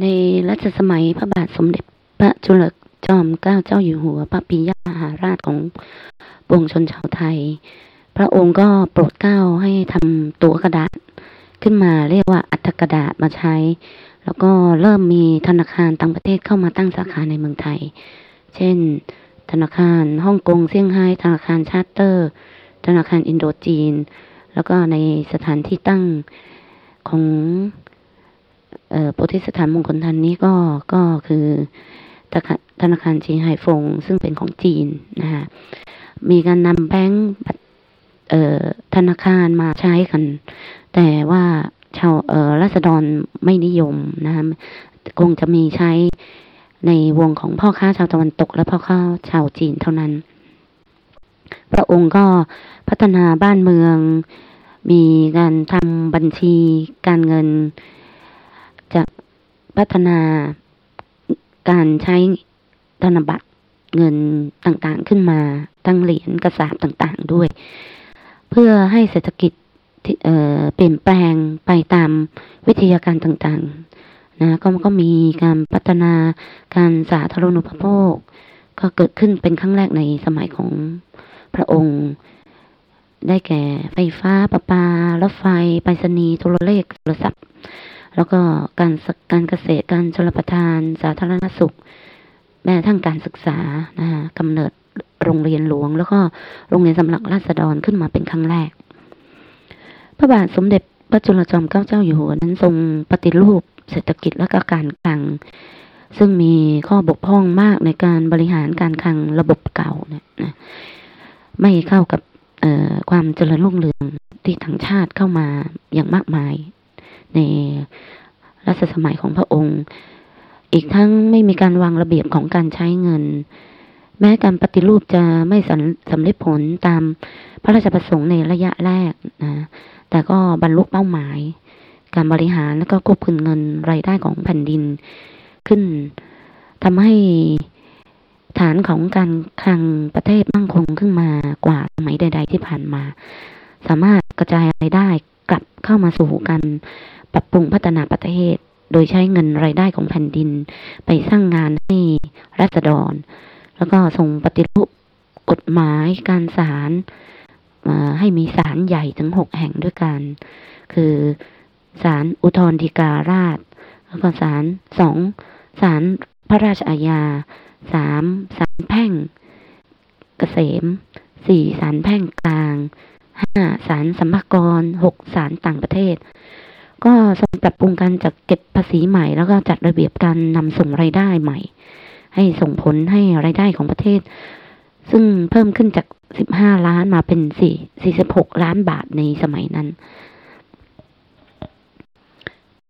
ในรัชสมัยพระบาทสมเด็จพระจุลจอมเกล้าเจ้าอยู่หัว พระปิยมหาราชของปวงชนชาวไทย พระองค์ก็โปรดเกล้าให้ทำตัวกระดาษขึ้นมาเรียกว่าอัฐกระดาษมาใช้ แล้วก็เริ่มมีธนาคารต่างประเทศเข้ามาตั้งสาขาในเมืองไทย เช่น ธนาคารฮ่องกงเซี่ยงไฮ้ธนาคารชาร์เตอร์ ธนาคารอินโดจีน แล้วก็ในสถานที่ตั้งของ โพธิสถานมงคลทันนี้ก็ก็คือธนาคารธนาคารจีนไห่ฟง ซึ่งเป็นของจีนนะคะมีการนำแบงก์ธนาคารมาใช้กัน แต่ว่าชาวรัษฎรไม่นิยมนะคะคงจะมีใช้ในวงของพ่อค้าชาวตะวันตกและพ่อค้าชาวจีนเท่านั้น พระองค์ก็พัฒนาบ้านเมือง มีการทำบัญชีการเงิน พัฒนาการใช้ธนบัตรเงินต่างๆขึ้นมาตั้งเหรียญกระสาบต่างๆด้วย เพื่อให้เศรษฐกิจเเปลี่ยนแปลงไปตามวิทยาการต่างๆนะก็ก็มีการพัฒนาการสาธารณูปโภค ก็เกิดขึ้นเป็นครั้งแรกในสมัยของพระองค์ ได้แก่ไฟฟ้าประปา รถไฟ ไปรษณีย์โทรเลขโทรศัพท์ แล้วก็การการเกษตรการชลประทาน สาธารณสุข แม้ทั่งการศึกษานะคะกำเนิดโรงเรียนหลวง แล้วก็โรงเรียนสำหรับราษฎรขึ้นมาเป็นครั้งแรก พระบาทสมเด็จพระจุลจอมเกล้าเจ้าอยู่หัวนั้นทรงปฏิรูปเศรษฐกิจและก็การคลัง ซึ่งมีข้อบกพร่องมากในการบริหารการคลังระบบเก่าเนี่ยนะไม่เข้ากับความเจริญรุ่งเรืองที่ทางชาติเข้ามาอย่างมากมาย ในรัชสมัยของพระองค์ อีกทั้งไม่มีการวางระเบียบของการใช้เงิน แม้การปฏิรูปจะไม่สำสำเร็จผลตามพระราชประสงค์ในระยะแรกนะ แต่ก็บรรลุเป้าหมาย การบริหารและก็ควบคุมเงินรายได้ของแผ่นดินขึ้นทำให้ฐานของการคลังประเทศมั่งคงขึ้นมากว่าสมัยใด ๆ ที่ผ่านมา สามารถกระจายรายได้ เข้ามาสู่การปรับปรุงพัฒนาประเทศ โดยใช้เงินรายได้ของแผ่นดิน ไปสร้างงานให้รัษฎร แล้วก็ส่งปฏิรูปกฎหมายการศาลมาให้มีศาลใหญ่ถึงหกแห่งด้วยกัน คือศาลอุทธรฎีการาช แล้วก็ศาลสองศาลพระราชอาญาสามศาลแพ่ง เกษมสี่ศาลแพ่งกลาง ห้าศาลสัมภากรหกศาลต่างประเทศ ก็ทรงปรับปรุงการจัดเก็บภาษีใหม่ แล้วก็จัดระเบียบการนำส่งรายได้ใหม่ ให้ส่งผลให้รายได้ของประเทศ ซึ่งเพิ่มขึ้นจาก15ล้านมาเป็น4 46ล้านบาทในสมัยนั้น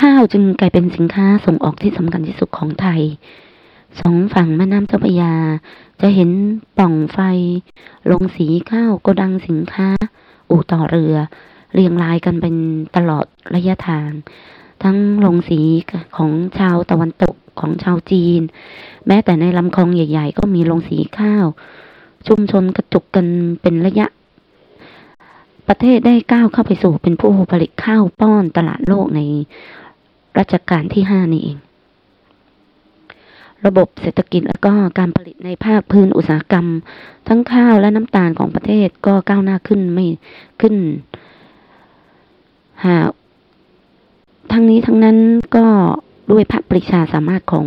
ข้าวจึงกลายเป็นสินค้าส่งออกที่สำคัญที่สุดของไทย สองฝั่งแม่น้ำเจ้าพระยา จะเห็นป่องไฟ ลงสีข้าวโกดังสินค้า อู่ต่อเรือ เรียงรายกันเป็นตลอดระยะทาง ทั้งลงสีของชาวตะวันตกของชาวจีน แม้แต่ในลำคลองใหญ่ ๆ ก็มีลงสีข้าว ชุมชนกระจุกกันเป็นระยะ ประเทศได้ก้าวเข้าไปสู่เป็นผู้ผลิตข้าวป้อนตลาดโลกในรัชกาลที่ห้านี่เอง ระบบเศรษฐกิจและก็การผลิตในภาคพื้นอุตสาหกรรม ทั้งข้าวและน้ำตาลของประเทศก็ก้าวหน้าขึ้นไม่ขึ้น หากทั้งนี้ทั้งนั้นก็ด้วยพระปริชาสามารถของ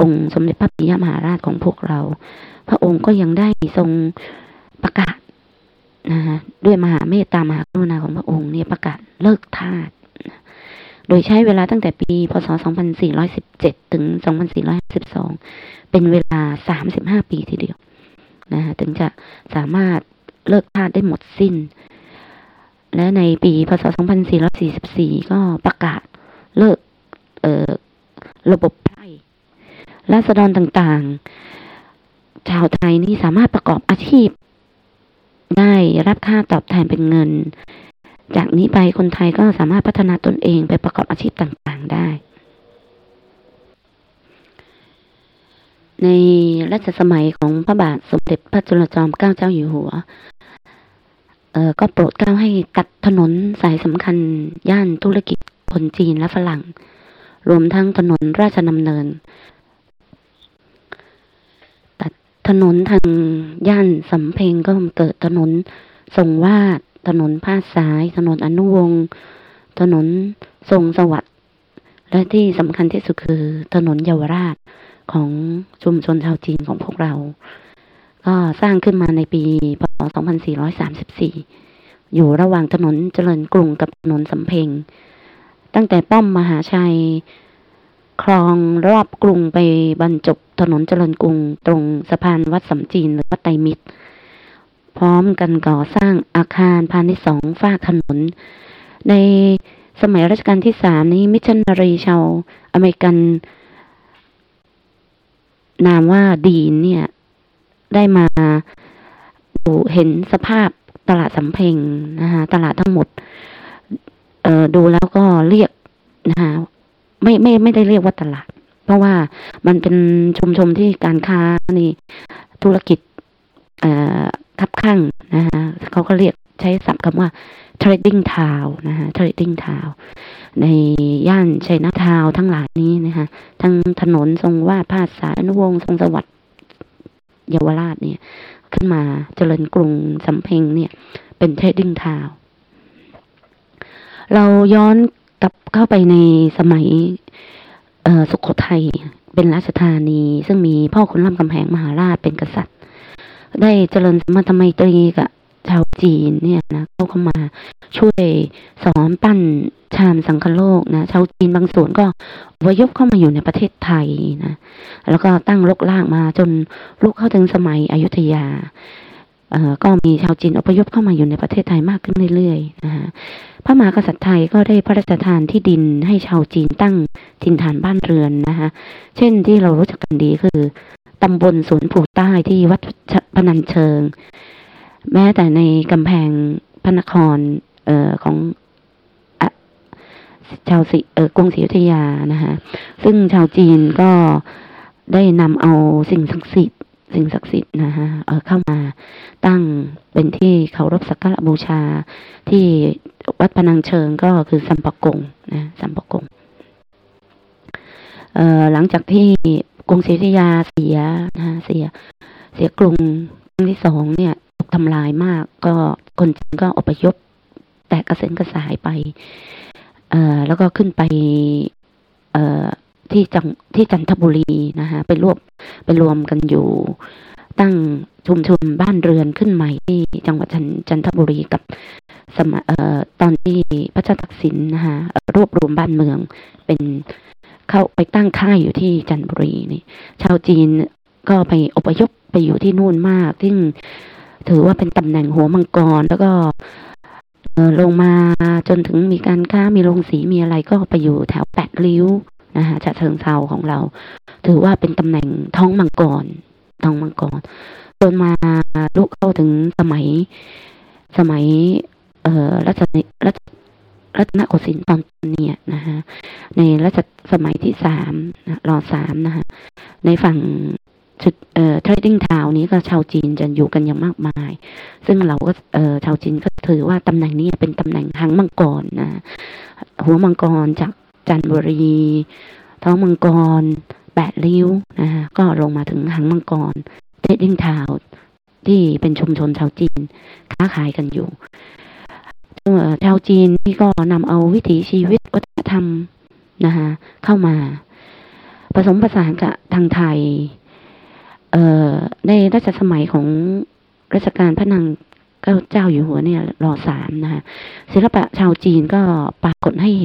องค์สมเด็จพระปิยมหาราชของพวกเรา พระองค์ก็ยังได้ทรงประกาศนะฮะด้วยมหาเมตตามหากรุณาของพระองค์เนี่ยประกาศเลิกทาส โดยใช้เวลาตั้งแต่ปี พศ 2417 ถึง 2452 เป็นเวลา 35 ปีทีเดียวนะฮะถึงจะสามารถเลิกทาสได้หมดสิ้น และในปี พศ 2444 ก็ประกาศเลิกเอ่อระบบไพร่ราษฎรต่างๆ ชาวไทยนี่สามารถประกอบอาชีพ ได้รับค่าตอบแทนเป็นเงิน จากนี้ไปคนไทยก็สามารถพัฒนาตนเองไปประกอบอาชีพต่างๆได้ ในรัชสมัยของพระบาทสมเด็จพระจุลจอมเกล้าเจ้าอยู่หัวเอ่อก็โปรดเกล้าให้ตัดถนนสายสำคัญย่านธุรกิจคนจีนและฝรั่ง รวมทั้งถนนราชดำเนิน ตัดถนนทางย่านสำเพ็งก็เกิดถนนทรงวาด ถนนพาสาย ถนนอนุวงศ์ถนนทรงสวัสดิ์และที่สำคัญที่สุดคือถนนเยาวราชของชุมชนชาวจีนของพวกเรา ก็สร้างขึ้นมาในปีพศ 2434 อยู่ระหว่างถนนเจริญกรุงกับถนนสำเพ็ง ตั้งแต่ป้อมมหาชัย คลองรอบกรุงไปบรรจบถนนเจริญกรุง ตรงสะพานวัดสำจีนหรือวัดไตรมิตร พร้อมกันก่อสร้างอาคารพาณิชย์สองฝากถนน ในสมัยรัชกาลที่สามนี้มิชชันนารีชาวอเมริกัน นามว่าดีนเนี่ย ได้มาดูเห็นสภาพตลาดสำเพ็งนะคะตลาดทั้งหมด เอ่อดูแล้วก็เรียกนะคะไม่ไม่ไม่ได้เรียกว่าตลาด เพราะว่ามันเป็นชุมชนที่การค้านี่ธุรกิจ เอ่อ คับข้างนะคะเขาก็เรียกใช้ศัพท์คำว่า trading town นะคะ trading town ในย่านชัยนาทาวทั้งหลายนี้นะคะทั้งถนนทรงวาดพาดสาอนุวงศ์ทรงสวัสดิ์เยาวราชเนี่ย ขึ้นมาเจริญกรุงสำเพ็งเนี่ย เป็น trading town เราย้อนกลับเข้าไปในสมัยสุโขทัยเป็นราชธานี ซึ่งมีพ่อขุนรามคำแหงมหาราชเป็นกษัตริย์ ได้เจริญมรรถไมตรีกับชาวจีนเนี่ยนะเข้าเข้ามาช่วยสอนปั้นชามสังคโลกนะชาวจีนบางส่วนก็อพยพเข้ามาอยู่ในประเทศไทยนะแล้วก็ตั้งรกรากมาจนลุกเข้าถึงสมัยอยุธยาเอ่อก็มีชาวจีนอพยพเข้ามาอยู่ในประเทศไทยมากขึ้นเรื่อยๆนะคะพระมหากษัตริย์ไทยก็ได้พระราชทานที่ดินให้ชาวจีนตั้งถิ่นฐานบ้านเรือนนะคะเช่นที่เรารู้จักกันดีคือำบลสวนผูใต้ที่วัดพนัญเชิง แม้แต่ในกำแพงพระนครเอ่อของอชาวสิเอ่อกรุงศรีอยุธยานะคะซึ่งชาวจีนก็ได้นำเอาสิ่งศักดิ์สิทธิ์สิ่งศักดิ์สิทธิ์นะคะเอ่อเข้ามาตั้งเป็นที่เคารพสักการะบูชาที่วัดพนังเชิงก็คือสัมปะกงนะสัมปะกงเอ่อหลังจากที่ กรุงศรีอยุธยาเสียนะคะเสีย เสียกรุงครั้งที่สองเนี่ยถูกทำลายมาก ก็คนจีนก็อพยพแตกกระเซ็นกระสายไป เอ่อแล้วก็ขึ้นไป เอ่อที่จังที่จันทบุรีนะคะไปรวบไปรวมกันอยู่ ตั้งชุมชนบ้านเรือนขึ้นใหม่ที่จังหวัดจันจันทบุรีกับสมัยเอ่อตอนที่พระเจ้าตักสินนะคะรวบรวมบ้านเมืองเป็น เข้าไปตั้งค่ายอยู่ที่จันทบุรีนี่ ชาวจีนก็ไปอพยพไปอยู่ที่นู่นมาก ซึ่งถือว่าเป็นตำแหน่งหัวมังกรแล้วก็ลงมาจนถึงมีการค้ามีโรงสีมีอะไรก็ไปอยู่แถวแปดริ้วนะคะจะเชิงเซาของเรา ถือว่าเป็นตำแหน่งท้องมังกรท้องมังกรจนมาลุกเข้าถึงสมัยสมัย เอ่อรัชรัช รัตนโกสินทร์ตอนต้นเนี่ยนะคะในรัชสมัยที่สามรอสามนะคะในฝั่งชุดเอ่อ trading town นี้ก็ชาวจีนจะอยู่กันอย่างมากมาย ซึ่งเราก็เอ่อชาวจีนก็ถือว่าตำแหน่งนี้เป็นตำแหน่งหางมังกรนะหัวมังกรจากจันทบุรี ท้องมังกรแปดริ้วนะคะก็ลงมาถึงหางมังกร trading town ที่เป็นชุมชนชาวจีนค้าขายกันอยู่ ชาวจีนที่ก็นำเอาวิถีชีวิตวัฒนธรรมนะคะเข้ามา ผสมผสานกับทางไทย เอ่อในรัชสมัยของรัชกาลพระนางเจ้าอยู่หัวเนี่ยรอสามนะคะศิลปะชาวจีนก็ปรากฏให้เห็น